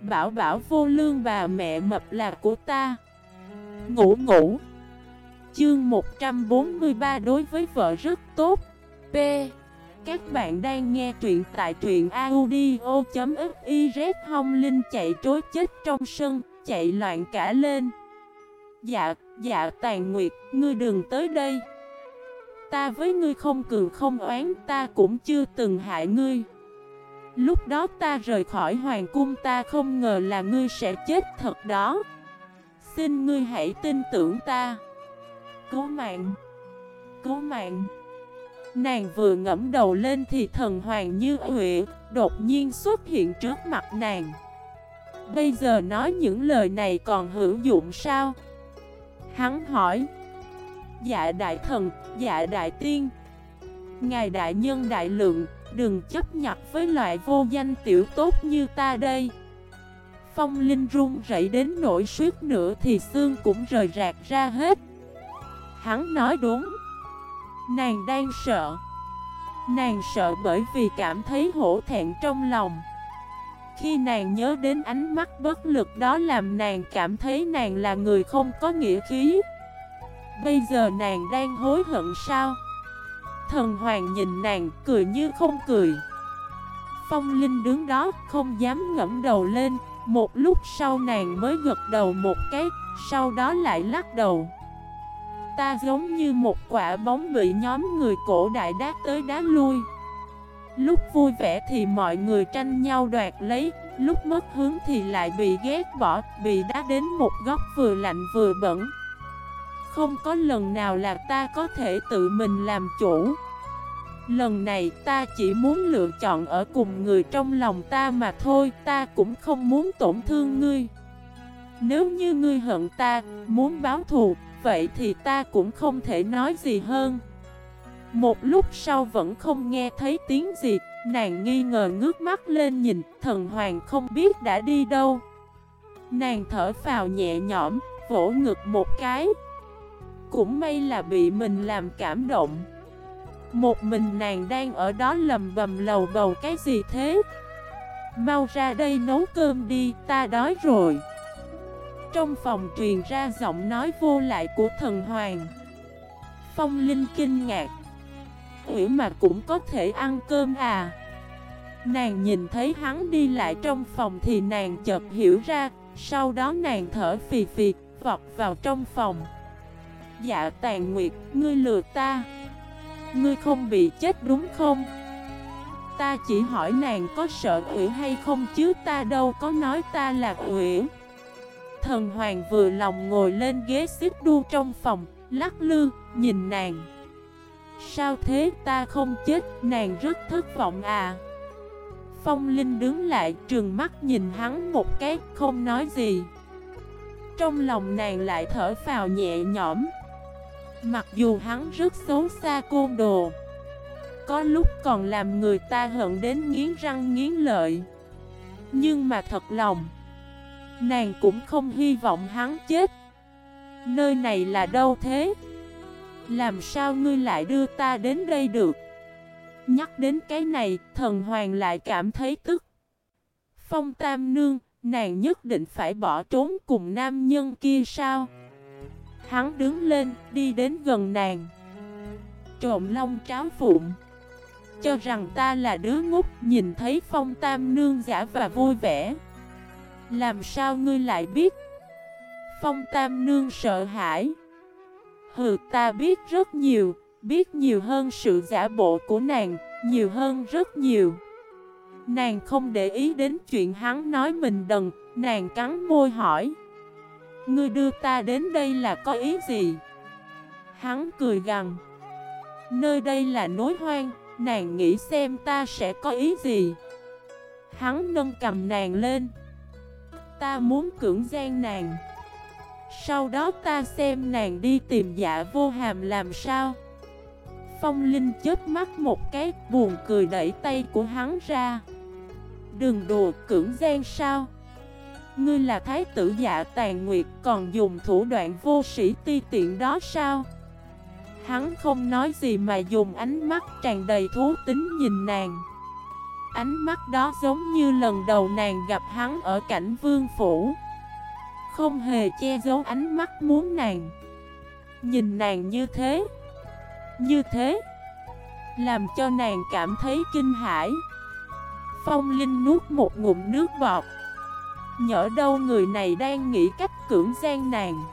Bảo bảo vô lương bà mẹ mập là của ta. Ngủ ngủ. Chương 143 đối với vợ rất tốt. P. Các bạn đang nghe truyện tại truyện audio.xyz Hông Linh chạy trối chết trong sân Chạy loạn cả lên. Dạ, dạ tàn nguyệt, ngươi đừng tới đây. Ta với ngươi không cường không oán Ta cũng chưa từng hại ngươi. Lúc đó ta rời khỏi hoàng cung ta không ngờ là ngươi sẽ chết thật đó. Xin ngươi hãy tin tưởng ta. Cứu mạng. Cứu mạng. Nàng vừa ngẫm đầu lên thì thần hoàng như huệ Đột nhiên xuất hiện trước mặt nàng. Bây giờ nói những lời này còn hữu dụng sao? Hắn hỏi. Dạ đại thần, dạ đại tiên. Ngài đại nhân đại lượng Đừng chấp nhặt với loại vô danh tiểu tốt như ta đây. Phong Linh run rẩy đến nỗi suýt nữa thì xương cũng rời rạc ra hết. Hắn nói đúng. Nàng đang sợ. Nàng sợ bởi vì cảm thấy hổ thẹn trong lòng. Khi nàng nhớ đến ánh mắt bất lực đó làm nàng cảm thấy nàng là người không có nghĩa khí. Bây giờ nàng đang hối hận sao? Thần hoàng nhìn nàng, cười như không cười. Phong Linh đứng đó, không dám ngẫm đầu lên. Một lúc sau nàng mới gật đầu một cái, Sau đó lại lắc đầu. Ta giống như một quả bóng bị nhóm người cổ đại đá tới đá lui. Lúc vui vẻ thì mọi người tranh nhau đoạt lấy, Lúc mất hướng thì lại bị ghét bỏ, Bị đá đến một góc vừa lạnh vừa bẩn không có lần nào là ta có thể tự mình làm chủ. Lần này ta chỉ muốn lựa chọn ở cùng người trong lòng ta mà thôi Ta cũng không muốn tổn thương ngươi. Nếu như ngươi hận ta, muốn báo thù Vậy thì ta cũng không thể nói gì hơn. Một lúc sau vẫn không nghe thấy tiếng gì Nàng nghi ngờ ngước mắt lên nhìn Thần hoàng không biết đã đi đâu. Nàng thở phào nhẹ nhõm Vỗ ngực một cái cũng may là bị mình làm cảm động. Một mình nàng đang ở đó lầm bầm lầu bầu cái gì thế? Mau ra đây nấu cơm đi, ta đói rồi. Trong phòng truyền ra giọng nói vô lại của thần hoàng. Phong Linh kinh ngạc. Ủy mà cũng có thể ăn cơm à? Nàng nhìn thấy hắn đi lại trong phòng thì nàng chợt hiểu ra Sau đó nàng thở phì phì, vọt vào trong phòng. Dạ tàn nguyệt, ngươi lừa ta. Ngươi không bị chết đúng không? Ta chỉ hỏi nàng có sợ ủy hay không chứ ta đâu có nói ta là ủy Thần hoàng vừa lòng ngồi lên ghế xích đu trong phòng, lắc lư, nhìn nàng. Sao thế ta không chết, nàng rất thất vọng à. Phong Linh đứng lại trừng mắt nhìn hắn một cái, không nói gì. Trong lòng nàng lại thở phào nhẹ nhõm. Mặc dù hắn rất xấu xa côn đồ Có lúc còn làm người ta hận đến nghiến răng nghiến lợi Nhưng mà thật lòng Nàng cũng không hy vọng hắn chết Nơi này là đâu thế? Làm sao ngươi lại đưa ta đến đây được? Nhắc đến cái này, thần hoàng lại cảm thấy tức Phong Tam Nương, nàng nhất định phải bỏ trốn cùng nam nhân kia sao? Hắn đứng lên, đi đến gần nàng. Trộm long tráo phụng. Cho rằng ta là đứa ngốc Nhìn thấy phong tam nương giả và vui vẻ. Làm sao ngươi lại biết? Phong tam nương sợ hãi. Hừ ta biết rất nhiều Biết nhiều hơn sự giả bộ của nàng Nhiều hơn rất nhiều. Nàng không để ý đến chuyện hắn nói mình đần Nàng cắn môi hỏi. Ngươi đưa ta đến đây là có ý gì? Hắn cười gằn. Nơi đây là nối hoang, Nàng nghĩ xem ta sẽ có ý gì? Hắn nâng cầm nàng lên. Ta muốn cưỡng gian nàng. Sau đó ta xem nàng đi tìm dạ vô hàm làm sao. Phong Linh chết mắt một cái, buồn cười đẩy tay của hắn ra. Đừng đùa, cưỡng gian sao? Ngươi là thái tử dạ tàn nguyệt, còn dùng thủ đoạn vô sĩ ti tiện đó sao? Hắn không nói gì mà dùng ánh mắt tràn đầy thú tính nhìn nàng. Ánh mắt đó giống như lần đầu nàng gặp hắn ở cảnh vương phủ. Không hề che giấu ánh mắt muốn nàng. Nhìn nàng như thế Như thế, Làm cho nàng cảm thấy kinh hãi. Phong Linh nuốt một ngụm nước bọt. Nhỡ đâu người này đang nghĩ cách cưỡng gian nàng.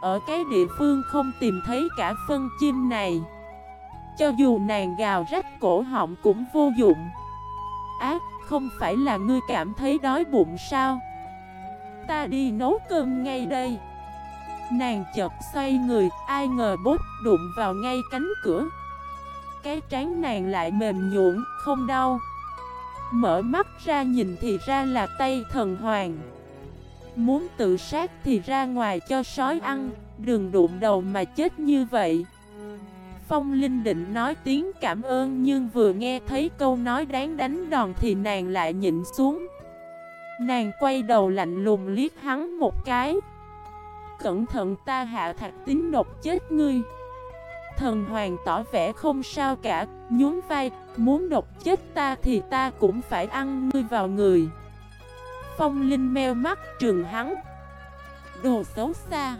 Ở cái địa phương không tìm thấy cả phân chim này. Cho dù nàng gào rách cổ họng cũng vô dụng. Ác, không phải là ngươi cảm thấy đói bụng sao? Ta đi nấu cơm ngay đây. Nàng chợt xoay người, ai ngờ bốt đụng vào ngay cánh cửa. Cái trán nàng lại mềm nhũn, không đau. Mở mắt ra nhìn thì ra là tay thần hoàng. Muốn tự sát thì ra ngoài cho sói ăn, Đừng đụng đầu mà chết như vậy. Phong Linh định nói tiếng cảm ơn Nhưng vừa nghe thấy câu nói đáng đánh đòn Thì nàng lại nhịn xuống. Nàng quay đầu lạnh lùng liếc hắn một cái. Cẩn thận ta hạ thạch tính độc chết ngươi. Thần hoàng tỏ vẻ không sao cả, Nhún vai Muốn độc chết ta thì ta cũng phải ăn ngươi vào người. Phong Linh meo mắt trường hắn. Đồ xấu xa.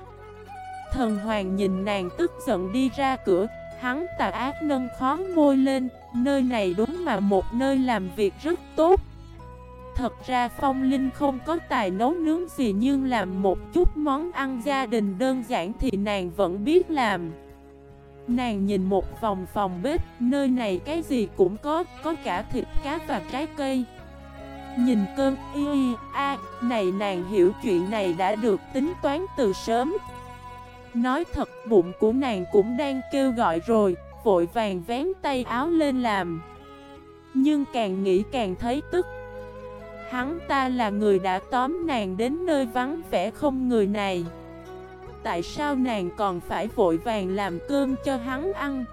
Thần hoàng nhìn nàng tức giận đi ra cửa. Hắn tà ác nâng khóm môi lên. Nơi này đúng là một nơi làm việc rất tốt. Thật ra Phong Linh không có tài nấu nướng gì Nhưng làm một chút món ăn gia đình đơn giản thì nàng vẫn biết làm. Nàng nhìn một vòng phòng bếp, nơi này cái gì cũng có, có cả thịt cá và trái cây. Nhìn cơm, y a này nàng hiểu chuyện này đã được tính toán từ sớm. Nói thật bụng của nàng cũng đang kêu gọi rồi, vội vàng vén tay áo lên làm. Nhưng càng nghĩ càng thấy tức. Hắn ta là người đã tóm nàng đến nơi vắng vẻ không người này tại sao nàng còn phải vội vàng làm cơm cho hắn ăn?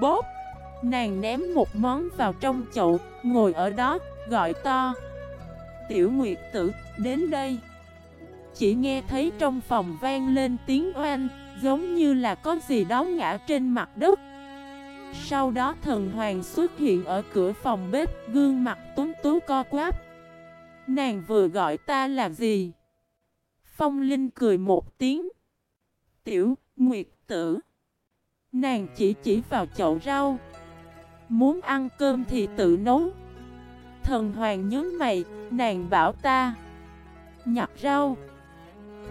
Bốp! Nàng ném một món vào trong chậu, Ngồi ở đó, gọi to. Tiểu Nguyệt tử, đến đây. Chỉ nghe thấy trong phòng vang lên tiếng oanh, Giống như là có gì đó ngã trên mặt đất. Sau đó thần hoàng xuất hiện ở cửa phòng bếp, Gương mặt tuấn tú co quáp Nàng vừa gọi ta là gì? Phong Linh cười một tiếng. Tiểu, Nguyệt tử. Nàng chỉ chỉ vào chậu rau. Muốn ăn cơm thì tự nấu. Thần hoàng nhớ mày, nàng bảo ta Nhặt rau.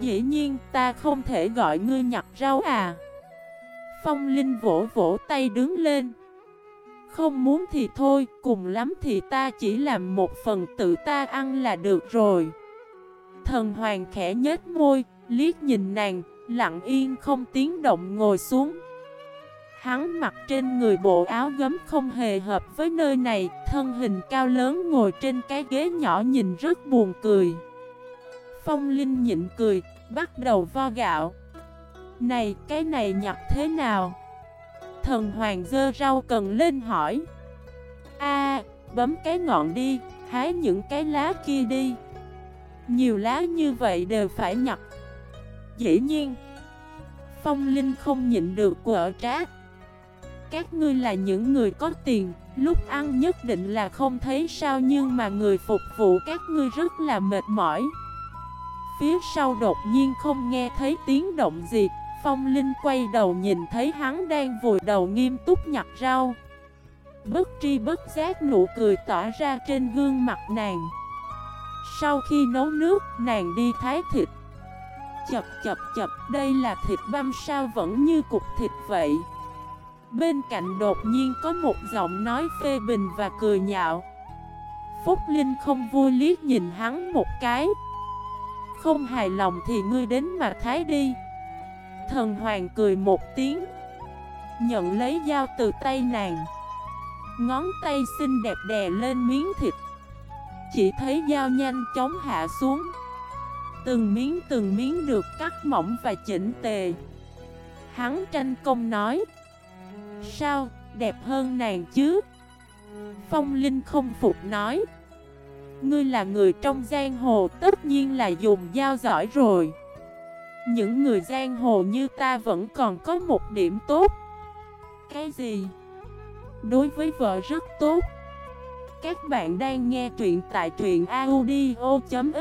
Dĩ nhiên ta không thể gọi ngươi nhặt rau à. Phong Linh vỗ vỗ tay đứng lên. Không muốn thì thôi, cùng lắm thì ta chỉ làm một phần tự ta ăn là được rồi. Thần hoàng khẽ nhếch môi, liếc nhìn nàng, Lặng yên không tiếng động ngồi xuống. Hắn mặc trên người bộ áo gấm không hề hợp với nơi này Thân hình cao lớn ngồi trên cái ghế nhỏ nhìn rất buồn cười. Phong Linh nhịn cười, bắt đầu vo gạo. Này, cái này nhặt thế nào? Thần hoàng dơ rau cần lên hỏi. A bấm cái ngọn đi, hái những cái lá kia đi. Nhiều lá như vậy đều phải nhặt Dĩ nhiên Phong Linh không nhịn được quở trát Các ngươi là những người có tiền Lúc ăn nhất định là không thấy sao Nhưng mà người phục vụ các ngươi rất là mệt mỏi. Phía sau đột nhiên không nghe thấy tiếng động gì Phong Linh quay đầu nhìn thấy hắn đang vùi đầu nghiêm túc nhặt rau. Bất tri bất giác nụ cười tỏa ra trên gương mặt nàng. Sau khi nấu nước, nàng đi thái thịt. Chập chập chập. Đây là thịt băm sao vẫn như cục thịt vậy? Bên cạnh đột nhiên có một giọng nói phê bình và cười nhạo. Phúc Linh không vui liếc nhìn hắn một cái. Không hài lòng thì ngươi đến mà thái đi. Thần Hoàng cười một tiếng. Nhận lấy dao từ tay nàng. Ngón tay xinh đẹp đè lên miếng thịt. Chỉ thấy dao nhanh chóng hạ xuống. Từng miếng từng miếng được cắt mỏng và chỉnh tề. Hắn tranh công nói Sao, đẹp hơn nàng chứ? Phong Linh không phục nói Ngươi là người trong giang hồ tất nhiên là dùng dao giỏi rồi. Những người giang hồ như ta vẫn còn có một điểm tốt. Cái gì? Đối với vợ rất tốt. Các bạn đang nghe truyện tại truyện audio.fif